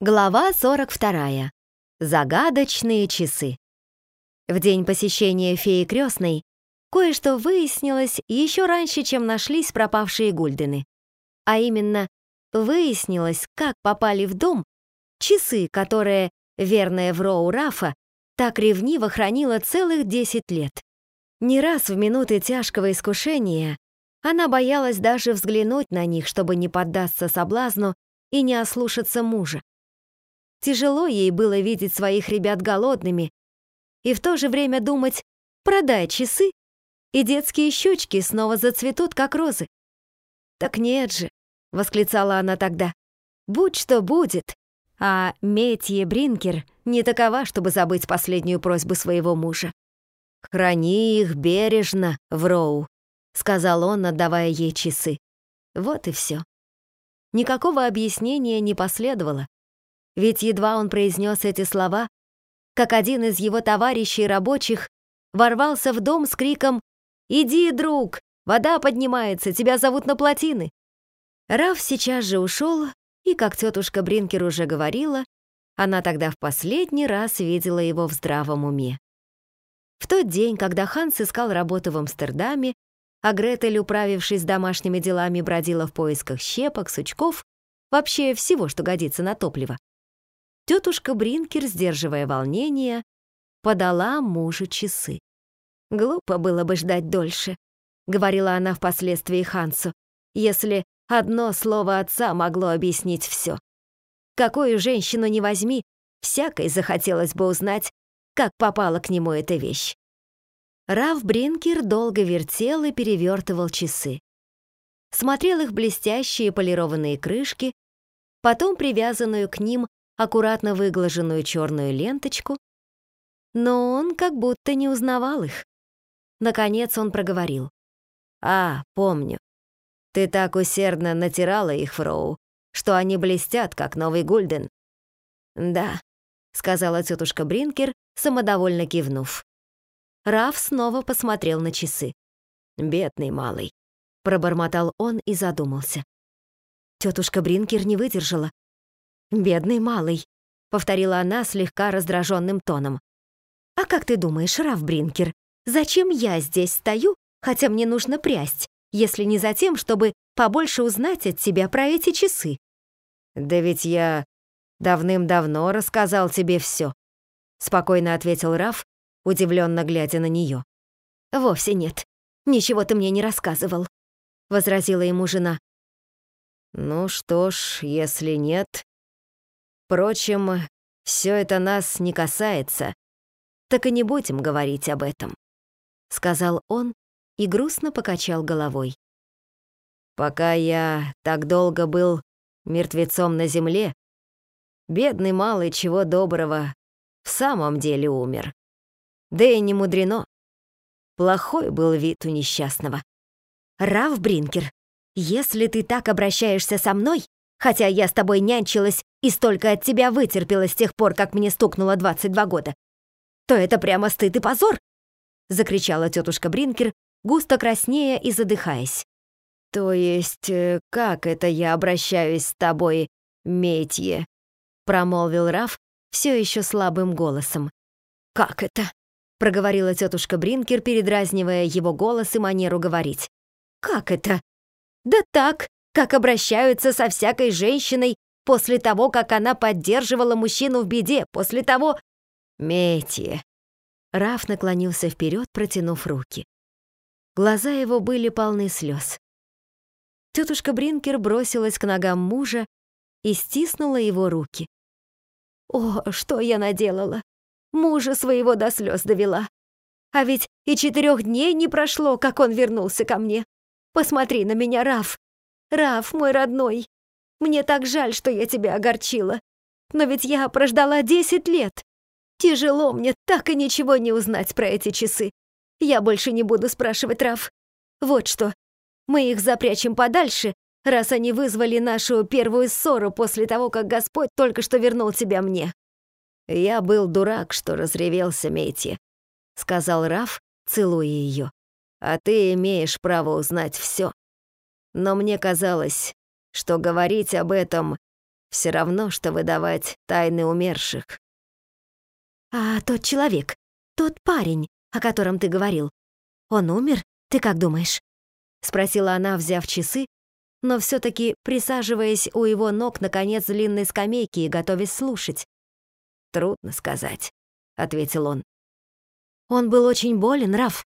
Глава 42. Загадочные часы. В день посещения феи крестной кое-что выяснилось еще раньше, чем нашлись пропавшие гульдены. А именно, выяснилось, как попали в дом часы, которые верная Вроу Рафа так ревниво хранила целых 10 лет. Не раз в минуты тяжкого искушения она боялась даже взглянуть на них, чтобы не поддаться соблазну и не ослушаться мужа. Тяжело ей было видеть своих ребят голодными и в то же время думать, продай часы, и детские щечки снова зацветут, как розы. «Так нет же», — восклицала она тогда, — «будь что будет». А Метье Бринкер не такова, чтобы забыть последнюю просьбу своего мужа. «Храни их бережно, Вроу», — сказал он, отдавая ей часы. Вот и все. Никакого объяснения не последовало. Ведь едва он произнес эти слова, как один из его товарищей рабочих ворвался в дом с криком «Иди, друг! Вода поднимается, тебя зовут на плотины!» Раф сейчас же ушел, и, как тетушка Бринкер уже говорила, она тогда в последний раз видела его в здравом уме. В тот день, когда Ханс искал работу в Амстердаме, а Гретель, управившись домашними делами, бродила в поисках щепок, сучков, вообще всего, что годится на топливо, Тетушка Бринкер, сдерживая волнение, подала мужу часы. «Глупо было бы ждать дольше», — говорила она впоследствии Хансу, «если одно слово отца могло объяснить все. Какую женщину не возьми, всякой захотелось бы узнать, как попала к нему эта вещь». Раф Бринкер долго вертел и перевертывал часы. Смотрел их блестящие полированные крышки, потом привязанную к ним аккуратно выглаженную черную ленточку, но он как будто не узнавал их. Наконец он проговорил. «А, помню. Ты так усердно натирала их, Фроу, что они блестят, как новый Гульден». «Да», — сказала тетушка Бринкер, самодовольно кивнув. Раф снова посмотрел на часы. «Бедный малый», — пробормотал он и задумался. Тетушка Бринкер не выдержала. «Бедный малый», — повторила она слегка раздраженным тоном. «А как ты думаешь, Раф Бринкер, зачем я здесь стою, хотя мне нужно прясть, если не за тем, чтобы побольше узнать от тебя про эти часы?» «Да ведь я давным-давно рассказал тебе все», — спокойно ответил Раф, удивленно глядя на нее. «Вовсе нет. Ничего ты мне не рассказывал», — возразила ему жена. «Ну что ж, если нет, Впрочем, все это нас не касается, так и не будем говорить об этом», — сказал он и грустно покачал головой. «Пока я так долго был мертвецом на земле, бедный малый чего доброго в самом деле умер. Да и не мудрено. Плохой был вид у несчастного. Раф Бринкер, если ты так обращаешься со мной, хотя я с тобой нянчилась и столько от тебя вытерпела с тех пор, как мне стукнуло 22 года, то это прямо стыд и позор!» — закричала тетушка Бринкер, густо краснея и задыхаясь. «То есть, э, как это я обращаюсь с тобой, Метье?» — промолвил Раф все еще слабым голосом. «Как это?» — проговорила тетушка Бринкер, передразнивая его голос и манеру говорить. «Как это?» «Да так, как обращаются со всякой женщиной после того, как она поддерживала мужчину в беде, после того... Мети. Раф наклонился вперед, протянув руки. Глаза его были полны слез. Тетушка Бринкер бросилась к ногам мужа и стиснула его руки. «О, что я наделала! Мужа своего до слез довела. А ведь и четырех дней не прошло, как он вернулся ко мне. Посмотри на меня, Раф. Раф, мой родной, мне так жаль, что я тебя огорчила. Но ведь я прождала 10 лет. Тяжело мне так и ничего не узнать про эти часы. Я больше не буду спрашивать, Раф. Вот что. Мы их запрячем подальше, раз они вызвали нашу первую ссору после того, как Господь только что вернул тебя мне. Я был дурак, что разревелся, Мети, сказал Раф, целуя ее. А ты имеешь право узнать все. Но мне казалось, что говорить об этом все равно, что выдавать тайны умерших. А тот человек, тот парень, о котором ты говорил, он умер, ты как думаешь? Спросила она, взяв часы, но все таки присаживаясь у его ног на конец длинной скамейки и готовясь слушать. «Трудно сказать», — ответил он. «Он был очень болен, Раф?»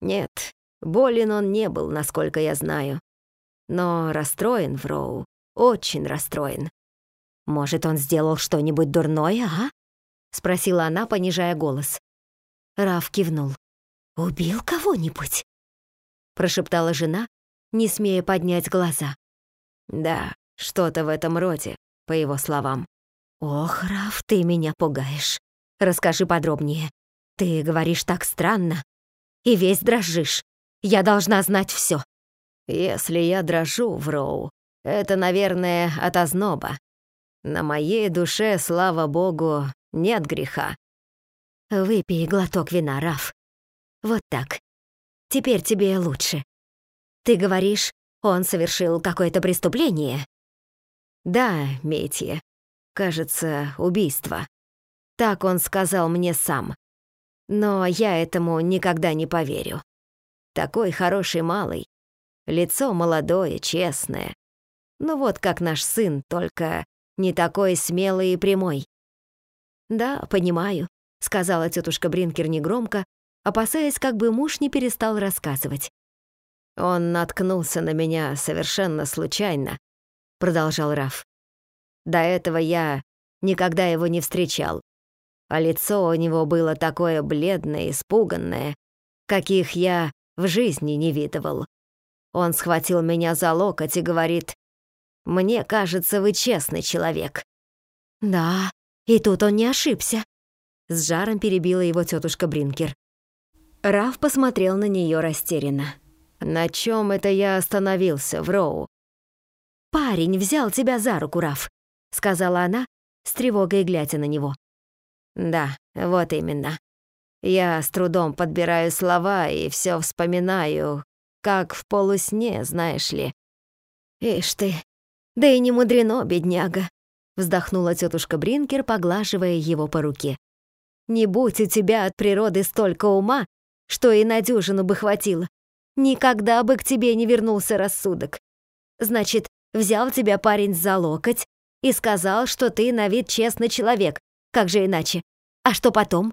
«Нет, болен он не был, насколько я знаю. Но расстроен, Вроу, очень расстроен. «Может, он сделал что-нибудь дурное, а?» — спросила она, понижая голос. Раф кивнул. «Убил кого-нибудь?» — прошептала жена, не смея поднять глаза. «Да, что-то в этом роде, по его словам». «Ох, Раф, ты меня пугаешь. Расскажи подробнее. Ты говоришь так странно. И весь дрожишь. Я должна знать все. «Если я дрожу, Вроу, это, наверное, от озноба. На моей душе, слава богу, нет греха». «Выпей глоток вина, Раф. Вот так. Теперь тебе лучше. Ты говоришь, он совершил какое-то преступление?» «Да, Метье. Кажется, убийство. Так он сказал мне сам. Но я этому никогда не поверю. Такой хороший малый. Лицо молодое, честное. Ну вот как наш сын, только не такой смелый и прямой. «Да, понимаю», — сказала тетушка Бринкер негромко, опасаясь, как бы муж не перестал рассказывать. «Он наткнулся на меня совершенно случайно», — продолжал Раф. «До этого я никогда его не встречал, а лицо у него было такое бледное, испуганное, каких я в жизни не видывал. Он схватил меня за локоть и говорит, «Мне кажется, вы честный человек». «Да, и тут он не ошибся», — с жаром перебила его тетушка Бринкер. Раф посмотрел на нее растерянно. «На чем это я остановился, в Роу?» «Парень взял тебя за руку, Раф», — сказала она, с тревогой глядя на него. «Да, вот именно. Я с трудом подбираю слова и все вспоминаю, как в полусне, знаешь ли». «Ишь ты, да и не мудрено, бедняга», — вздохнула тетушка Бринкер, поглаживая его по руке. «Не будь у тебя от природы столько ума, что и на дюжину бы хватило. Никогда бы к тебе не вернулся рассудок. Значит, взял тебя парень за локоть и сказал, что ты на вид честный человек, как же иначе? А что потом?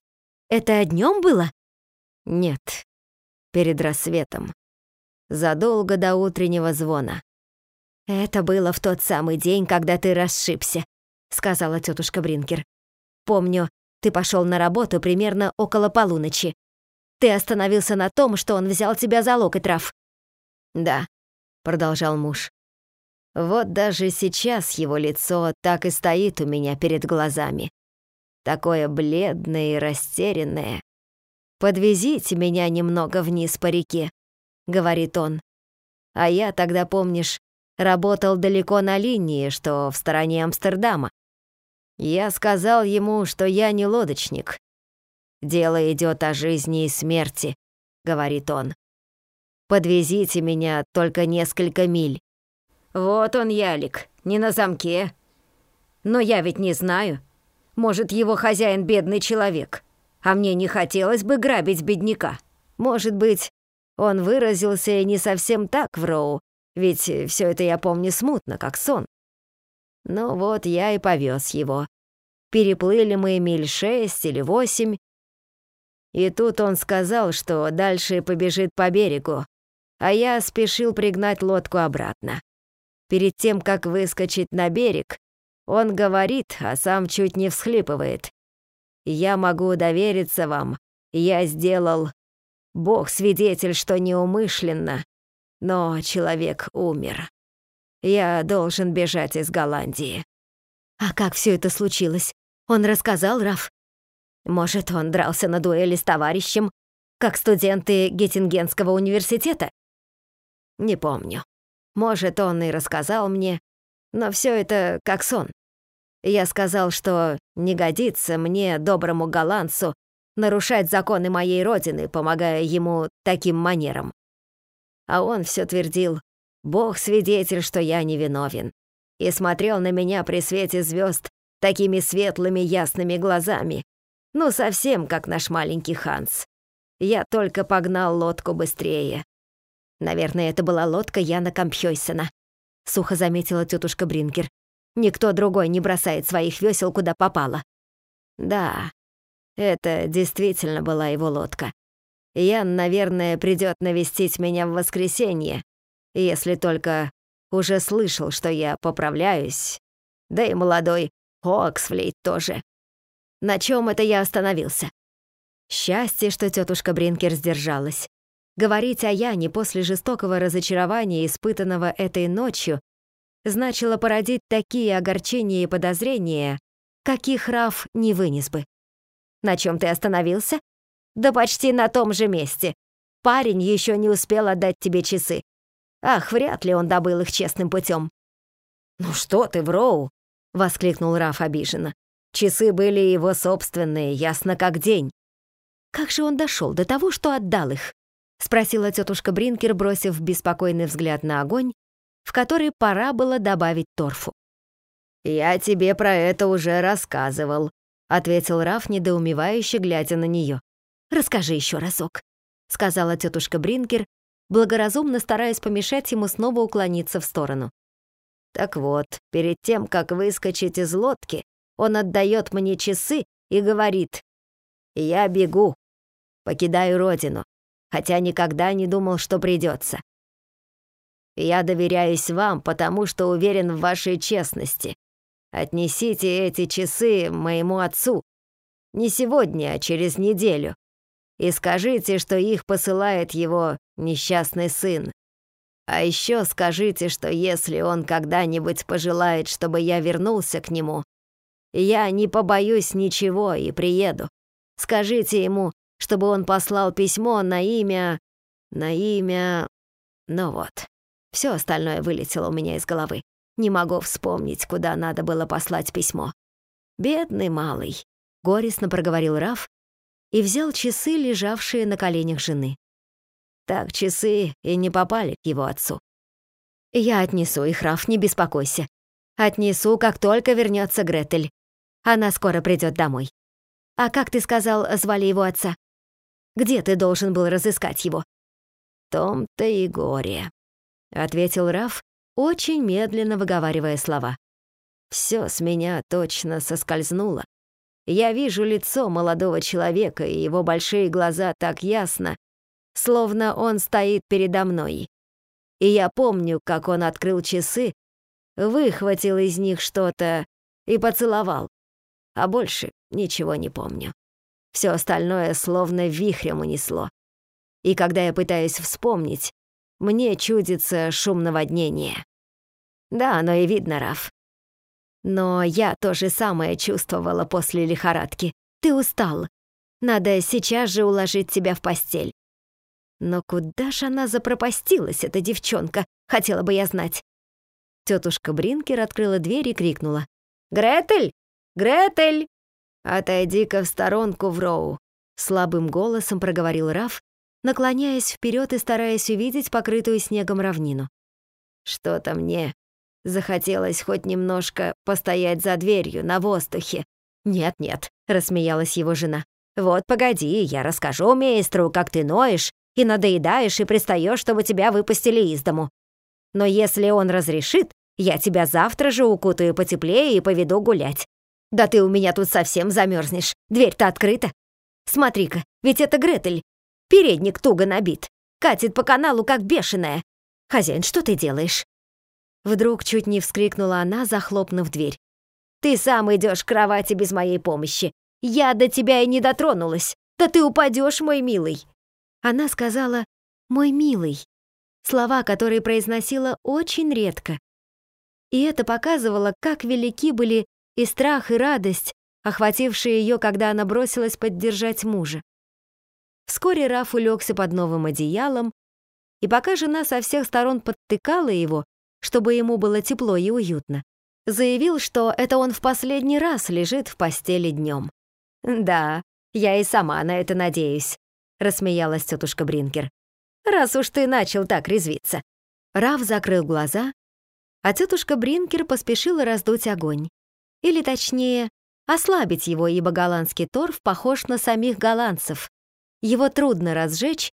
Это днем было? Нет, перед рассветом. Задолго до утреннего звона. Это было в тот самый день, когда ты расшибся, сказала тетушка Бринкер. Помню, ты пошел на работу примерно около полуночи. Ты остановился на том, что он взял тебя за локоть, Раф. Да, продолжал муж. Вот даже сейчас его лицо так и стоит у меня перед глазами. Такое бледное и растерянное. «Подвезите меня немного вниз по реке», — говорит он. А я тогда, помнишь, работал далеко на линии, что в стороне Амстердама. Я сказал ему, что я не лодочник, «Дело идет о жизни и смерти», — говорит он. «Подвезите меня только несколько миль». «Вот он, ялик, не на замке. Но я ведь не знаю. Может, его хозяин бедный человек, а мне не хотелось бы грабить бедняка. Может быть, он выразился не совсем так в Роу, ведь все это я помню смутно, как сон. Ну вот я и повез его. Переплыли мы миль шесть или восемь, и тут он сказал, что дальше побежит по берегу, а я спешил пригнать лодку обратно. Перед тем, как выскочить на берег, он говорит, а сам чуть не всхлипывает. «Я могу довериться вам. Я сделал... Бог свидетель, что неумышленно, но человек умер. Я должен бежать из Голландии». «А как все это случилось? Он рассказал, Раф?» Может, он дрался на дуэли с товарищем, как студенты Геттингенского университета? Не помню. Может, он и рассказал мне, но все это как сон. Я сказал, что не годится мне, доброму голландцу, нарушать законы моей родины, помогая ему таким манерам. А он все твердил, «Бог свидетель, что я невиновен». и смотрел на меня при свете звезд такими светлыми ясными глазами, ну совсем как наш маленький Ханс. Я только погнал лодку быстрее. Наверное, это была лодка Яна Кампхёйсена, сухо заметила тетушка Бринкер. Никто другой не бросает своих весел куда попало. Да, это действительно была его лодка. Ян, наверное, придет навестить меня в воскресенье, если только уже слышал, что я поправляюсь. Да и молодой Оксфлейт тоже. На чем это я остановился? Счастье, что тетушка Бринкер сдержалась. Говорить о Яне после жестокого разочарования, испытанного этой ночью, значило породить такие огорчения и подозрения, каких Раф не вынес бы. На чем ты остановился? Да почти на том же месте. Парень еще не успел отдать тебе часы. Ах, вряд ли он добыл их честным путем. «Ну что ты, Вроу!» — воскликнул Раф обиженно. «Часы были его собственные, ясно как день». «Как же он дошел до того, что отдал их?» — спросила тетушка Бринкер, бросив беспокойный взгляд на огонь, в который пора было добавить торфу. «Я тебе про это уже рассказывал», — ответил Раф, недоумевающе глядя на нее. «Расскажи еще разок», — сказала тетушка Бринкер, благоразумно стараясь помешать ему снова уклониться в сторону. «Так вот, перед тем, как выскочить из лодки, он отдает мне часы и говорит, «Я бегу, покидаю родину, хотя никогда не думал, что придется. Я доверяюсь вам, потому что уверен в вашей честности. Отнесите эти часы моему отцу. Не сегодня, а через неделю и скажите, что их посылает его несчастный сын. А еще скажите, что если он когда-нибудь пожелает, чтобы я вернулся к нему, я не побоюсь ничего и приеду. Скажите ему, чтобы он послал письмо на имя... на имя... Ну вот, все остальное вылетело у меня из головы. Не могу вспомнить, куда надо было послать письмо. Бедный малый, горестно проговорил Раф, и взял часы, лежавшие на коленях жены. Так часы и не попали к его отцу. «Я отнесу их, Раф, не беспокойся. Отнесу, как только вернется Гретель. Она скоро придет домой. А как ты сказал, звали его отца? Где ты должен был разыскать его?» «Том-то и горе», — ответил Раф, очень медленно выговаривая слова. «Всё с меня точно соскользнуло. Я вижу лицо молодого человека и его большие глаза так ясно, словно он стоит передо мной. И я помню, как он открыл часы, выхватил из них что-то и поцеловал. А больше ничего не помню. Все остальное словно вихрем унесло. И когда я пытаюсь вспомнить, мне чудится шум наводнения. Да, оно и видно, Раф. Но я то же самое чувствовала после лихорадки. Ты устал. Надо сейчас же уложить тебя в постель. Но куда же она запропастилась, эта девчонка, хотела бы я знать. Тетушка Бринкер открыла дверь и крикнула. «Гретель! Гретель!» «Отойди-ка в сторонку, Вроу!» Слабым голосом проговорил Раф, наклоняясь вперед и стараясь увидеть покрытую снегом равнину. «Что-то мне Захотелось хоть немножко постоять за дверью, на воздухе. «Нет-нет», — рассмеялась его жена. «Вот погоди, я расскажу мейстру, как ты ноешь и надоедаешь и пристаешь, чтобы тебя выпустили из дому. Но если он разрешит, я тебя завтра же укутаю потеплее и поведу гулять. Да ты у меня тут совсем замерзнешь, дверь-то открыта. Смотри-ка, ведь это Гретель. Передник туго набит, катит по каналу, как бешеная. Хозяин, что ты делаешь? Вдруг чуть не вскрикнула она, захлопнув дверь. «Ты сам идешь к кровати без моей помощи. Я до тебя и не дотронулась. Да ты упадешь, мой милый!» Она сказала «мой милый», слова, которые произносила очень редко. И это показывало, как велики были и страх, и радость, охватившие ее, когда она бросилась поддержать мужа. Вскоре Раф улегся под новым одеялом, и пока жена со всех сторон подтыкала его, чтобы ему было тепло и уютно. Заявил, что это он в последний раз лежит в постели днем. «Да, я и сама на это надеюсь», — рассмеялась тетушка Бринкер. «Раз уж ты начал так резвиться». Раф закрыл глаза А тетушка Бринкер поспешила раздуть огонь. Или точнее, ослабить его, ибо голландский торф похож на самих голландцев. Его трудно разжечь,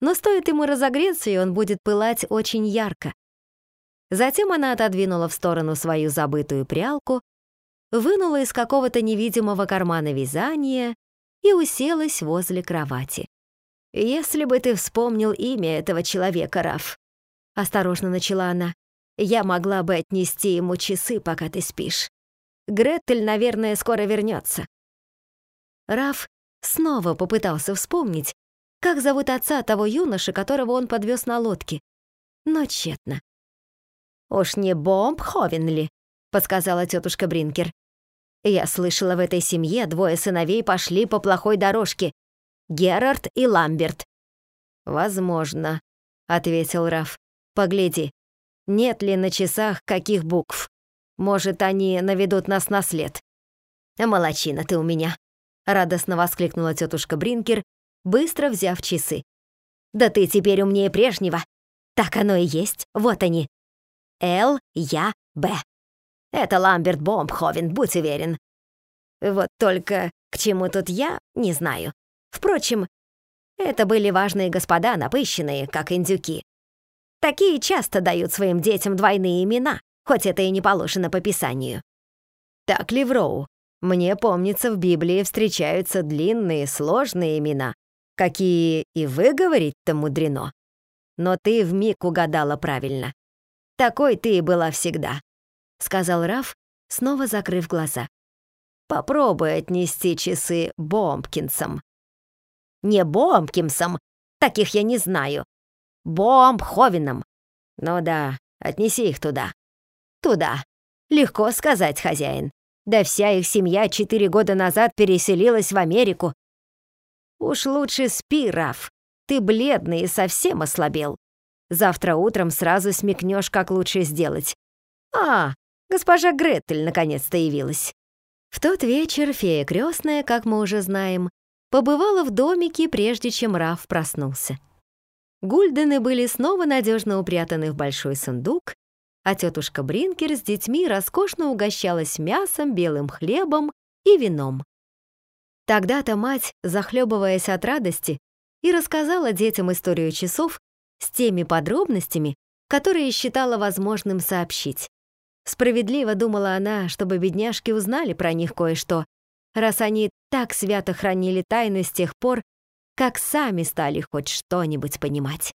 но стоит ему разогреться, и он будет пылать очень ярко. Затем она отодвинула в сторону свою забытую прялку, вынула из какого-то невидимого кармана вязание и уселась возле кровати. «Если бы ты вспомнил имя этого человека, Раф», — осторожно начала она, «я могла бы отнести ему часы, пока ты спишь. Гретель, наверное, скоро вернется». Раф снова попытался вспомнить, как зовут отца того юноши, которого он подвез на лодке, но тщетно. «Уж не Бомб Ховенли», — подсказала тетушка Бринкер. «Я слышала, в этой семье двое сыновей пошли по плохой дорожке. Герард и Ламберт». «Возможно», — ответил Раф. «Погляди, нет ли на часах каких букв? Может, они наведут нас на след?» «Молодчина ты у меня», — радостно воскликнула тетушка Бринкер, быстро взяв часы. «Да ты теперь умнее прежнего. Так оно и есть, вот они, Л, Я, Б. Это Ламберт Бомбховен, будь уверен. Вот только к чему тут я, не знаю. Впрочем, это были важные господа, напыщенные, как индюки. Такие часто дают своим детям двойные имена, хоть это и не положено по Писанию. Так ли в Роу? Мне помнится, в Библии встречаются длинные, сложные имена, какие и вы говорить-то мудрено. Но ты вмиг угадала правильно. Такой ты и была всегда», — сказал Раф, снова закрыв глаза. «Попробуй отнести часы Бомбкинсом». «Не Бомбкинсом, таких я не знаю. Бомбховином. Ну да, отнеси их туда». «Туда. Легко сказать, хозяин. Да вся их семья четыре года назад переселилась в Америку. Уж лучше спи, Раф. Ты бледный и совсем ослабел. Завтра утром сразу смекнешь, как лучше сделать. А, госпожа Гретель наконец-то явилась. В тот вечер фея крестная, как мы уже знаем, побывала в домике, прежде чем Раф проснулся. Гульдены были снова надежно упрятаны в большой сундук, а тетушка Бринкер с детьми роскошно угощалась мясом, белым хлебом и вином. Тогда-то мать, захлебываясь от радости, и рассказала детям историю часов, с теми подробностями, которые считала возможным сообщить. Справедливо думала она, чтобы бедняжки узнали про них кое-что, раз они так свято хранили тайны с тех пор, как сами стали хоть что-нибудь понимать.